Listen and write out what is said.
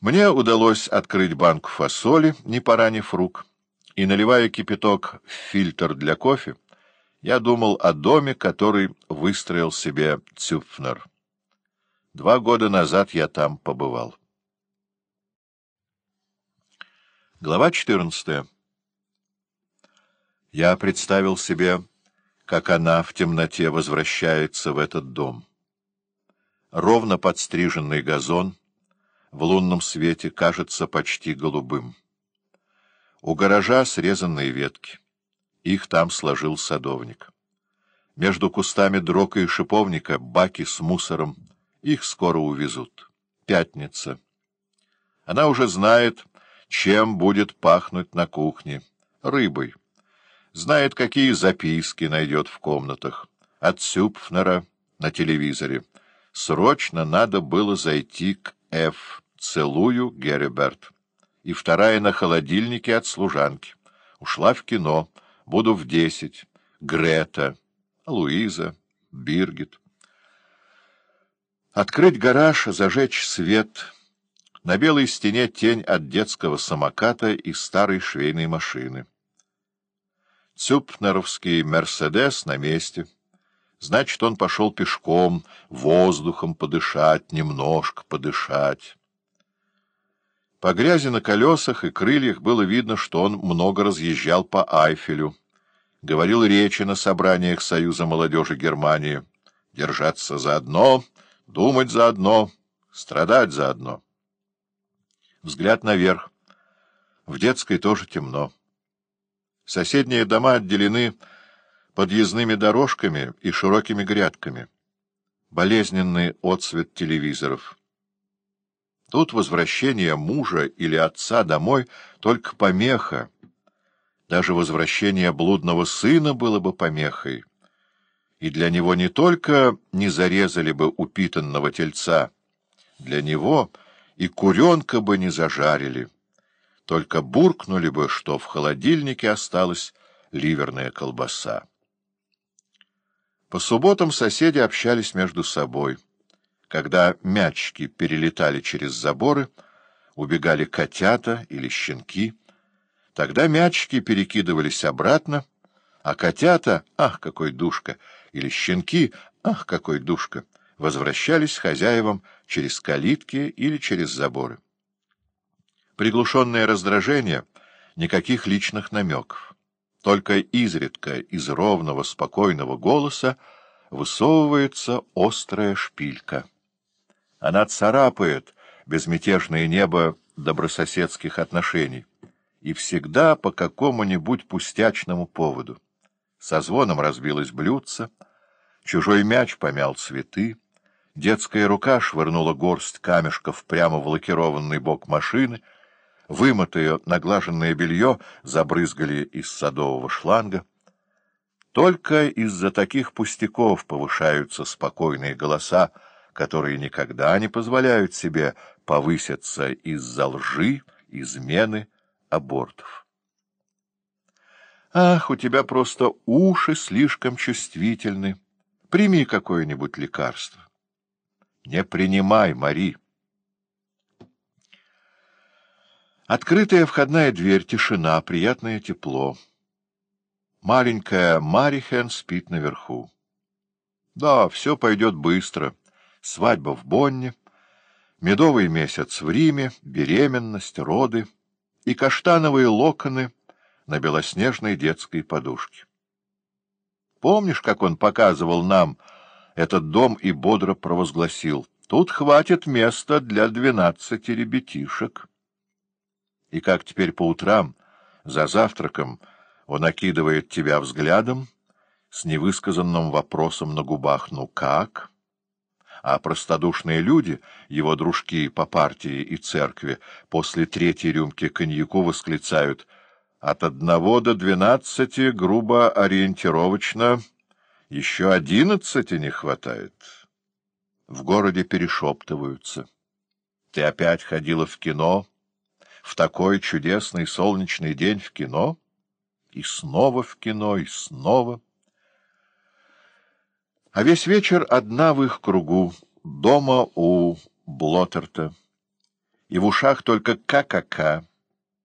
Мне удалось открыть банку фасоли, не поранив рук, и, наливая кипяток в фильтр для кофе, я думал о доме, который выстроил себе Цюпфнер. Два года назад я там побывал. Глава 14 Я представил себе, как она в темноте возвращается в этот дом. Ровно подстриженный газон — в лунном свете кажется почти голубым. У гаража срезанные ветки. Их там сложил садовник. Между кустами дрока и шиповника баки с мусором. Их скоро увезут. Пятница. Она уже знает, чем будет пахнуть на кухне. Рыбой. Знает, какие записки найдет в комнатах. От Сюпфнера на телевизоре. Срочно надо было зайти к Ф. Целую, Герриберт. И вторая на холодильнике от служанки. Ушла в кино. Буду в десять. Грета, Луиза, Биргит. Открыть гараж, зажечь свет. На белой стене тень от детского самоката и старой швейной машины. Цюпнеровский «Мерседес» на месте — Значит, он пошел пешком, воздухом подышать, немножко подышать. По грязи на колесах и крыльях было видно, что он много разъезжал по Айфелю. Говорил речи на собраниях Союза молодежи Германии. Держаться заодно, думать заодно, страдать заодно. Взгляд наверх. В детской тоже темно. Соседние дома отделены подъездными дорожками и широкими грядками. Болезненный отсвет телевизоров. Тут возвращение мужа или отца домой только помеха. Даже возвращение блудного сына было бы помехой. И для него не только не зарезали бы упитанного тельца, для него и куренка бы не зажарили, только буркнули бы, что в холодильнике осталась ливерная колбаса. По субботам соседи общались между собой. Когда мячики перелетали через заборы, убегали котята или щенки, тогда мячики перекидывались обратно, а котята, ах, какой душка, или щенки, ах, какой душка, возвращались хозяевам через калитки или через заборы. Приглушенное раздражение, никаких личных намеков. Только изредка из ровного, спокойного голоса высовывается острая шпилька. Она царапает безмятежное небо добрососедских отношений, и всегда по какому-нибудь пустячному поводу. Со звоном разбилось блюдце, чужой мяч помял цветы, детская рука швырнула горсть камешков прямо в лакированный бок машины — вымытое наглаженное белье забрызгали из садового шланга. Только из-за таких пустяков повышаются спокойные голоса, которые никогда не позволяют себе повыситься из-за лжи, измены, абортов. Ах, у тебя просто уши слишком чувствительны. Прими какое-нибудь лекарство. Не принимай, Мари. Открытая входная дверь, тишина, приятное тепло. Маленькая Марихен спит наверху. Да, все пойдет быстро. Свадьба в Бонне, медовый месяц в Риме, беременность, роды и каштановые локоны на белоснежной детской подушке. Помнишь, как он показывал нам этот дом и бодро провозгласил, «Тут хватит места для двенадцати ребятишек». И как теперь по утрам, за завтраком, он окидывает тебя взглядом с невысказанным вопросом на губах «ну как?», а простодушные люди, его дружки по партии и церкви, после третьей рюмки коньяку восклицают «от одного до двенадцати грубо ориентировочно, еще одиннадцати не хватает». В городе перешептываются. «Ты опять ходила в кино?» В такой чудесный солнечный день в кино, и снова в кино, и снова. А весь вечер одна в их кругу, дома у Блоттерта. и в ушах только ка-ка-ка.